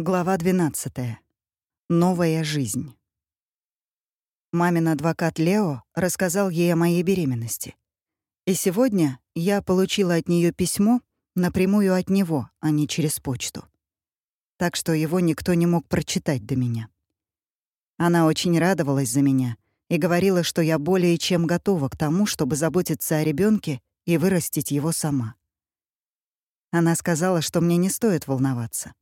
Глава 12. Новая жизнь. Мамин адвокат Лео рассказал ей о моей беременности. И сегодня я получила от нее письмо напрямую от него, а не через почту. Так что его никто не мог прочитать до меня. Она очень радовалась за меня и говорила, что я более чем готова к тому, чтобы заботиться о ребенке и вырастить его сама. Она сказала, что мне не стоит волноваться.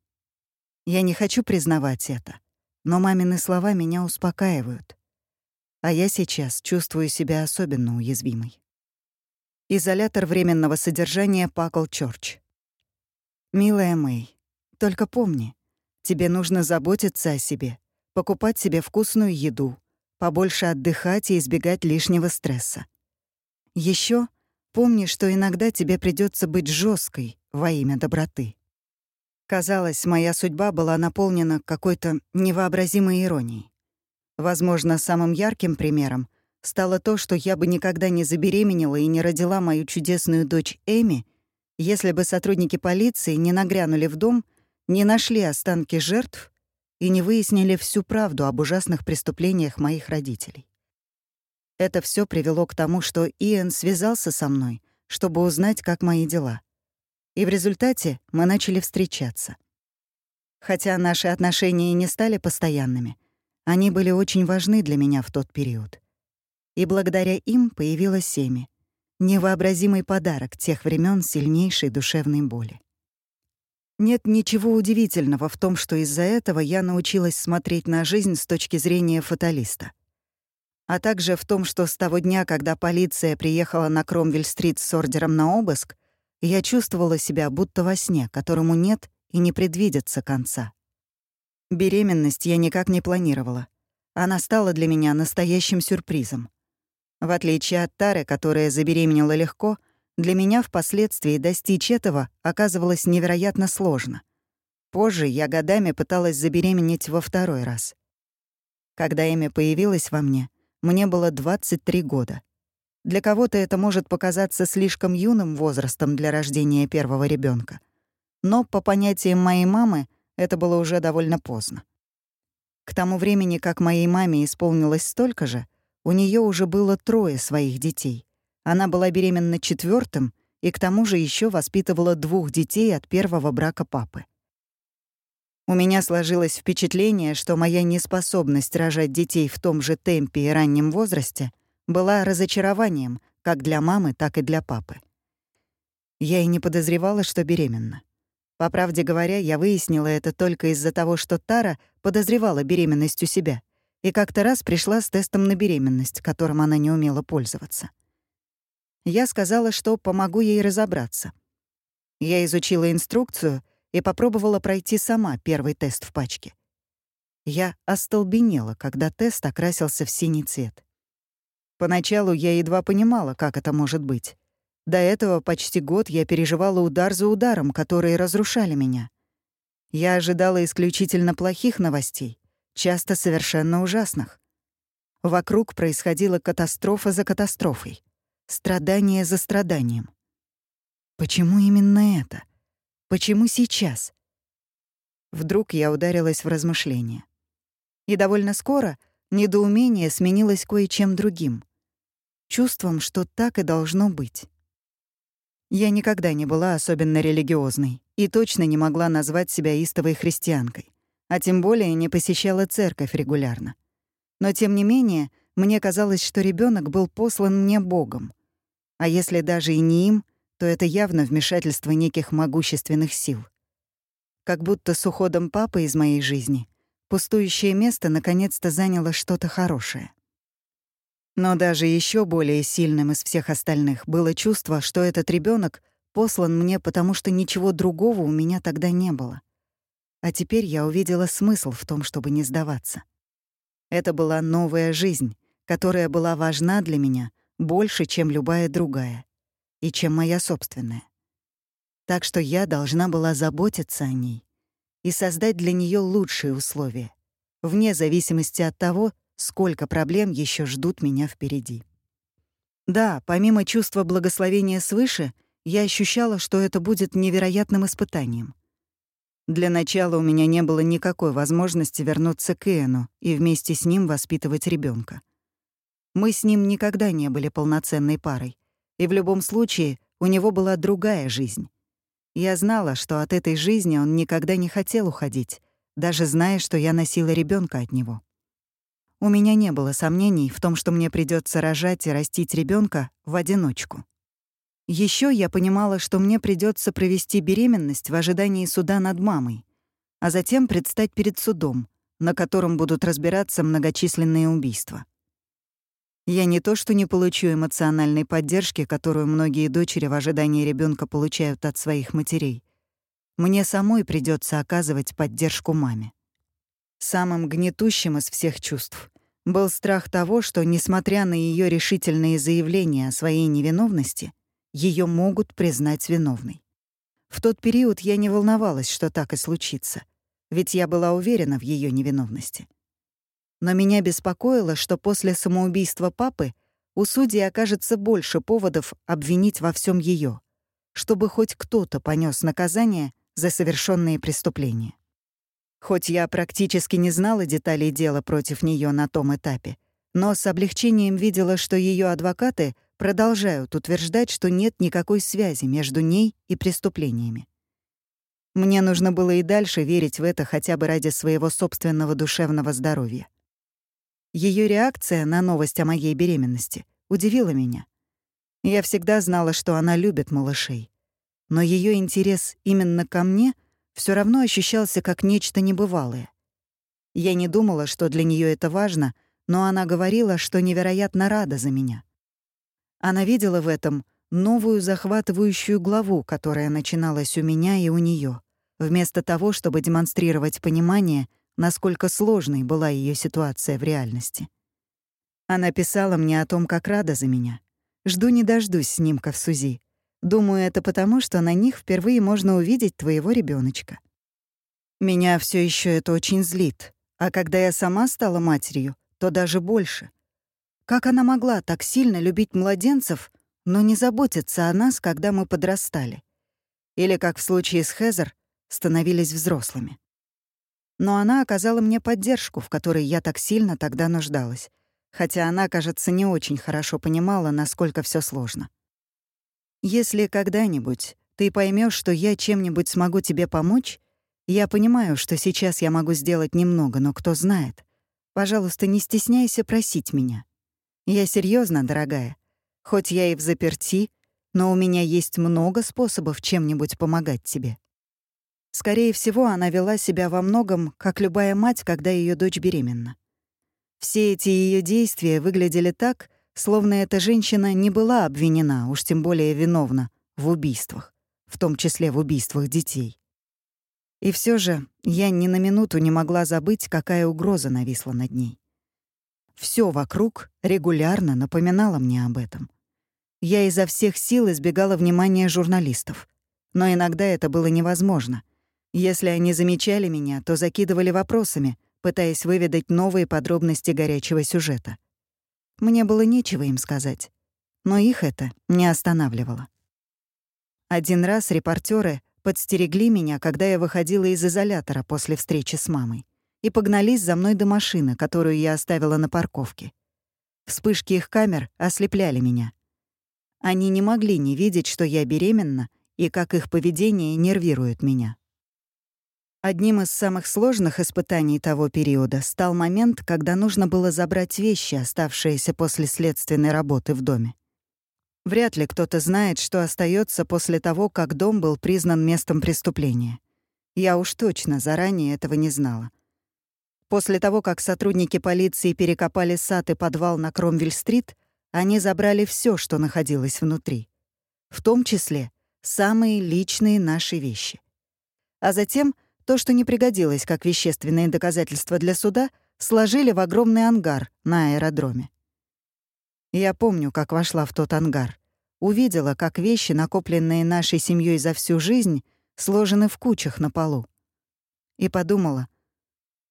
Я не хочу признавать это, но мамины слова меня успокаивают. А я сейчас чувствую себя особенно уязвимой. Изолятор временного содержания Пакл Чорч. Милая Мэй, только помни, тебе нужно заботиться о себе, покупать себе вкусную еду, побольше отдыхать и избегать лишнего стресса. Еще помни, что иногда тебе придется быть жесткой во имя доброты. Казалось, моя судьба была наполнена какой-то невообразимой иронией. Возможно, самым ярким примером стало то, что я бы никогда не забеременела и не родила мою чудесную дочь Эми, если бы сотрудники полиции не нагрянули в дом, не нашли останки жертв и не выяснили всю правду об ужасных преступлениях моих родителей. Это все привело к тому, что Иэн связался со мной, чтобы узнать, как мои дела. И в результате мы начали встречаться. Хотя наши отношения не стали постоянными, они были очень важны для меня в тот период. И благодаря им появилась Семи. Невообразимый подарок тех времен сильнейшей душевной боли. Нет ничего удивительного в том, что из-за этого я научилась смотреть на жизнь с точки зрения фаталиста. А также в том, что с того дня, когда полиция приехала на Кромвель-стрит с ордером на обыск, я чувствовала себя будто во сне, которому нет и не предвидится конца. Беременность я никак не планировала. Она стала для меня настоящим сюрпризом. В отличие от Тары, которая забеременела легко, для меня впоследствии достичь этого оказывалось невероятно сложно. Позже я годами пыталась забеременеть во второй раз. Когда имя появилось во мне, мне было 23 года. Для кого-то это может показаться слишком юным возрастом для рождения первого ребенка, Но по понятиям моей мамы это было уже довольно поздно. К тому времени, как моей маме исполнилось столько же, у нее уже было трое своих детей. Она была беременна четвертым и к тому же еще воспитывала двух детей от первого брака папы. У меня сложилось впечатление, что моя неспособность рожать детей в том же темпе и раннем возрасте — была разочарованием как для мамы, так и для папы. Я и не подозревала, что беременна. По правде говоря, я выяснила это только из-за того, что Тара подозревала беременность у себя и как-то раз пришла с тестом на беременность, которым она не умела пользоваться. Я сказала, что помогу ей разобраться. Я изучила инструкцию и попробовала пройти сама первый тест в пачке. Я остолбенела, когда тест окрасился в синий цвет. Поначалу я едва понимала, как это может быть. До этого почти год я переживала удар за ударом, которые разрушали меня. Я ожидала исключительно плохих новостей, часто совершенно ужасных. Вокруг происходила катастрофа за катастрофой, страдание за страданием. Почему именно это? Почему сейчас? Вдруг я ударилась в размышления. И довольно скоро недоумение сменилось кое-чем другим чувством, что так и должно быть. Я никогда не была особенно религиозной и точно не могла назвать себя истовой христианкой, а тем более не посещала церковь регулярно. Но тем не менее, мне казалось, что ребенок был послан мне Богом. А если даже и не им, то это явно вмешательство неких могущественных сил. Как будто с уходом папы из моей жизни пустующее место наконец-то заняло что-то хорошее. Но даже еще более сильным из всех остальных было чувство, что этот ребенок послан мне, потому что ничего другого у меня тогда не было. А теперь я увидела смысл в том, чтобы не сдаваться. Это была новая жизнь, которая была важна для меня больше, чем любая другая, и чем моя собственная. Так что я должна была заботиться о ней и создать для нее лучшие условия, вне зависимости от того, сколько проблем еще ждут меня впереди. Да, помимо чувства благословения свыше, я ощущала, что это будет невероятным испытанием. Для начала у меня не было никакой возможности вернуться к Иэну и вместе с ним воспитывать ребенка. Мы с ним никогда не были полноценной парой, и в любом случае у него была другая жизнь. Я знала, что от этой жизни он никогда не хотел уходить, даже зная, что я носила ребенка от него. У меня не было сомнений в том, что мне придется рожать и растить ребенка в одиночку. Еще я понимала, что мне придется провести беременность в ожидании суда над мамой, а затем предстать перед судом, на котором будут разбираться многочисленные убийства. Я не то что не получу эмоциональной поддержки, которую многие дочери в ожидании ребенка получают от своих матерей. Мне самой придется оказывать поддержку маме. Самым гнетущим из всех чувств был страх того, что, несмотря на ее решительные заявления о своей невиновности, ее могут признать виновной. В тот период я не волновалась, что так и случится, ведь я была уверена в ее невиновности. Но меня беспокоило, что после самоубийства папы у судьи окажется больше поводов обвинить во всем ее, чтобы хоть кто-то понес наказание за совершенные преступления. Хоть я практически не знала деталей дела против нее на том этапе, но с облегчением видела, что ее адвокаты продолжают утверждать, что нет никакой связи между ней и преступлениями. Мне нужно было и дальше верить в это хотя бы ради своего собственного душевного здоровья. Ее реакция на новость о моей беременности удивила меня. Я всегда знала, что она любит малышей. Но ее интерес именно ко мне — все равно ощущался как нечто небывалое. Я не думала, что для нее это важно, но она говорила, что невероятно рада за меня. Она видела в этом новую захватывающую главу, которая начиналась у меня и у нее, вместо того, чтобы демонстрировать понимание, насколько сложной была ее ситуация в реальности. Она писала мне о том, как рада за меня. Жду не дождусь снимков Сузи. Думаю, это потому, что на них впервые можно увидеть твоего ребеночка. Меня все еще это очень злит. А когда я сама стала матерью, то даже больше. Как она могла так сильно любить младенцев, но не заботиться о нас, когда мы подрастали? Или, как в случае с Хезер, становились взрослыми. Но она оказала мне поддержку, в которой я так сильно тогда нуждалась, хотя она, кажется, не очень хорошо понимала, насколько все сложно. Если когда-нибудь ты поймешь, что я чем-нибудь смогу тебе помочь, я понимаю, что сейчас я могу сделать немного, но кто знает. Пожалуйста, не стесняйся просить меня. Я серьезно, дорогая. Хоть я и в заперти, но у меня есть много способов чем-нибудь помогать тебе. Скорее всего, она вела себя во многом, как любая мать, когда ее дочь беременна. Все эти ее действия выглядели так, Словно эта женщина не была обвинена, уж тем более виновна, в убийствах, в том числе в убийствах детей. И все же я ни на минуту не могла забыть, какая угроза нависла над ней. Все вокруг регулярно напоминало мне об этом. Я изо всех сил избегала внимания журналистов. Но иногда это было невозможно. Если они замечали меня, то закидывали вопросами, пытаясь выведать новые подробности горячего сюжета. Мне было нечего им сказать, но их это не останавливало. Один раз репортеры подстерегли меня, когда я выходила из изолятора после встречи с мамой, и погнались за мной до машины, которую я оставила на парковке. Вспышки их камер ослепляли меня. Они не могли не видеть, что я беременна, и как их поведение нервирует меня. Одним из самых сложных испытаний того периода стал момент, когда нужно было забрать вещи, оставшиеся после следственной работы в доме. Вряд ли кто-то знает, что остается после того, как дом был признан местом преступления. Я уж точно заранее этого не знала. После того, как сотрудники полиции перекопали сад и подвал на Кромвель-стрит, они забрали все, что находилось внутри. В том числе самые личные наши вещи. А затем — то, что не пригодилось как вещественные доказательства для суда, сложили в огромный ангар на аэродроме. Я помню, как вошла в тот ангар. Увидела, как вещи, накопленные нашей семьей за всю жизнь, сложены в кучах на полу. И подумала,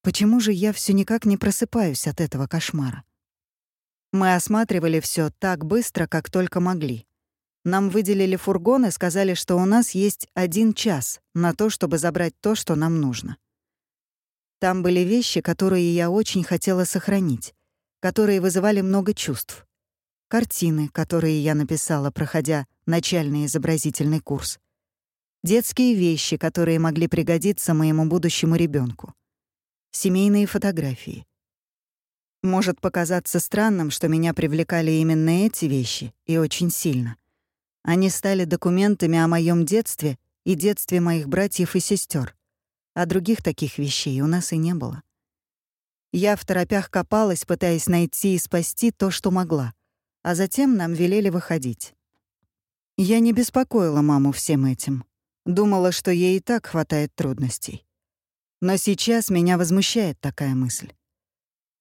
почему же я все никак не просыпаюсь от этого кошмара? Мы осматривали все так быстро, как только могли. Нам выделили фургон и сказали, что у нас есть один час на то, чтобы забрать то, что нам нужно. Там были вещи, которые я очень хотела сохранить, которые вызывали много чувств. Картины, которые я написала, проходя начальный изобразительный курс. Детские вещи, которые могли пригодиться моему будущему ребенку. Семейные фотографии. Может показаться странным, что меня привлекали именно эти вещи, и очень сильно. Они стали документами о моем детстве и детстве моих братьев и сестер а других таких вещей у нас и не было. Я в торопях копалась, пытаясь найти и спасти то, что могла, а затем нам велели выходить. Я не беспокоила маму всем этим. Думала, что ей и так хватает трудностей. Но сейчас меня возмущает такая мысль.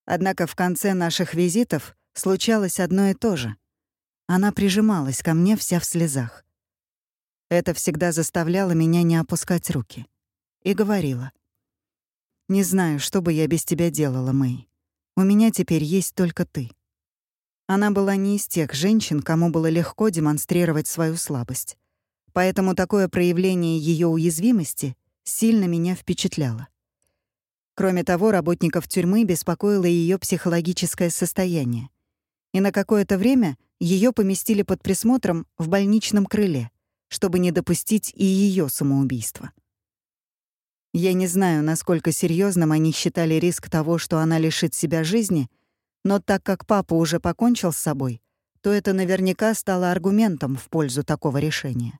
Однако в конце наших визитов случалось одно и то же. Она прижималась ко мне вся в слезах. Это всегда заставляло меня не опускать руки и говорила. «Не знаю, что бы я без тебя делала, Мэй. У меня теперь есть только ты». Она была не из тех женщин, кому было легко демонстрировать свою слабость. Поэтому такое проявление ее уязвимости сильно меня впечатляло. Кроме того, работников тюрьмы беспокоило ее психологическое состояние. И на какое-то время ее поместили под присмотром в больничном крыле, чтобы не допустить и ее самоубийства. Я не знаю, насколько серьезным они считали риск того, что она лишит себя жизни, но так как папа уже покончил с собой, то это наверняка стало аргументом в пользу такого решения.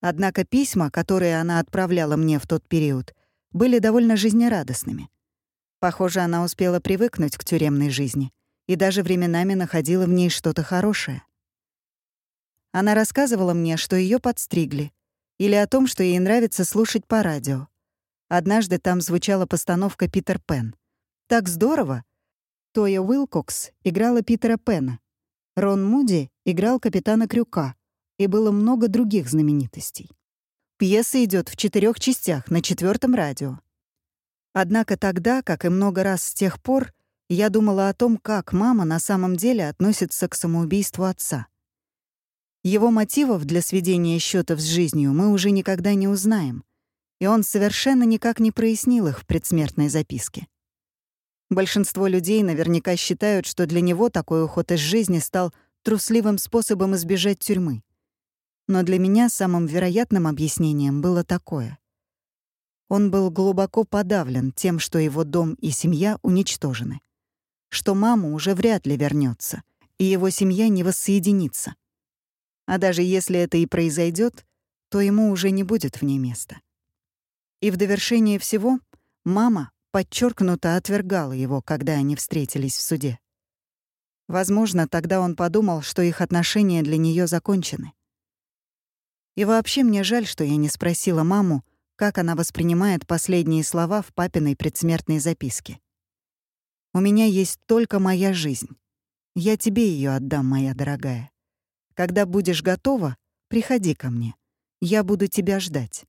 Однако письма, которые она отправляла мне в тот период, были довольно жизнерадостными. Похоже, она успела привыкнуть к тюремной жизни и даже временами находила в ней что-то хорошее. Она рассказывала мне, что ее подстригли, или о том, что ей нравится слушать по радио. Однажды там звучала постановка «Питер Пен». Так здорово! Тоя Уилкокс играла Питера Пена. Рон Муди играл капитана Крюка. И было много других знаменитостей. Пьеса идет в четырех частях на четвертом радио. Однако тогда, как и много раз с тех пор, я думала о том, как мама на самом деле относится к самоубийству отца. Его мотивов для сведения счетов с жизнью мы уже никогда не узнаем, и он совершенно никак не прояснил их в предсмертной записке. Большинство людей наверняка считают, что для него такой уход из жизни стал трусливым способом избежать тюрьмы. Но для меня самым вероятным объяснением было такое. Он был глубоко подавлен тем, что его дом и семья уничтожены, что мама уже вряд ли вернется, и его семья не воссоединится. А даже если это и произойдет, то ему уже не будет в ней места. И в довершение всего мама подчеркнуто отвергала его, когда они встретились в суде. Возможно, тогда он подумал, что их отношения для нее закончены. И вообще мне жаль, что я не спросила маму, как она воспринимает последние слова в папиной предсмертной записке. «У меня есть только моя жизнь. Я тебе ее отдам, моя дорогая. Когда будешь готова, приходи ко мне. Я буду тебя ждать».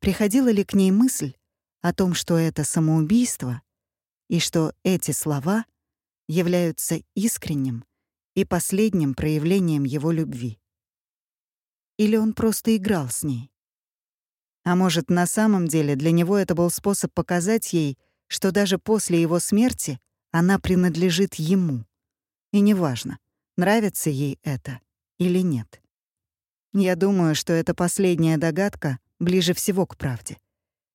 Приходила ли к ней мысль о том, что это самоубийство, и что эти слова являются искренним и последним проявлением его любви? Или он просто играл с ней? А может, на самом деле для него это был способ показать ей, что даже после его смерти она принадлежит ему. И неважно, нравится ей это или нет. Я думаю, что эта последняя догадка ближе всего к правде.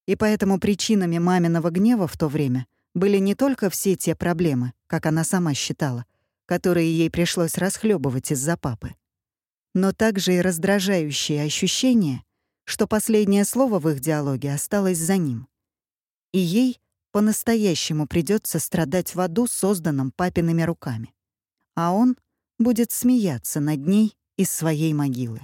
И поэтому причинами маминого гнева в то время были не только все те проблемы, как она сама считала, которые ей пришлось расхлебывать из-за папы, но также и раздражающее ощущение, что последнее слово в их диалоге осталось за ним. И ей по-настоящему придется страдать в аду, созданном папиными руками. А он будет смеяться над ней из своей могилы.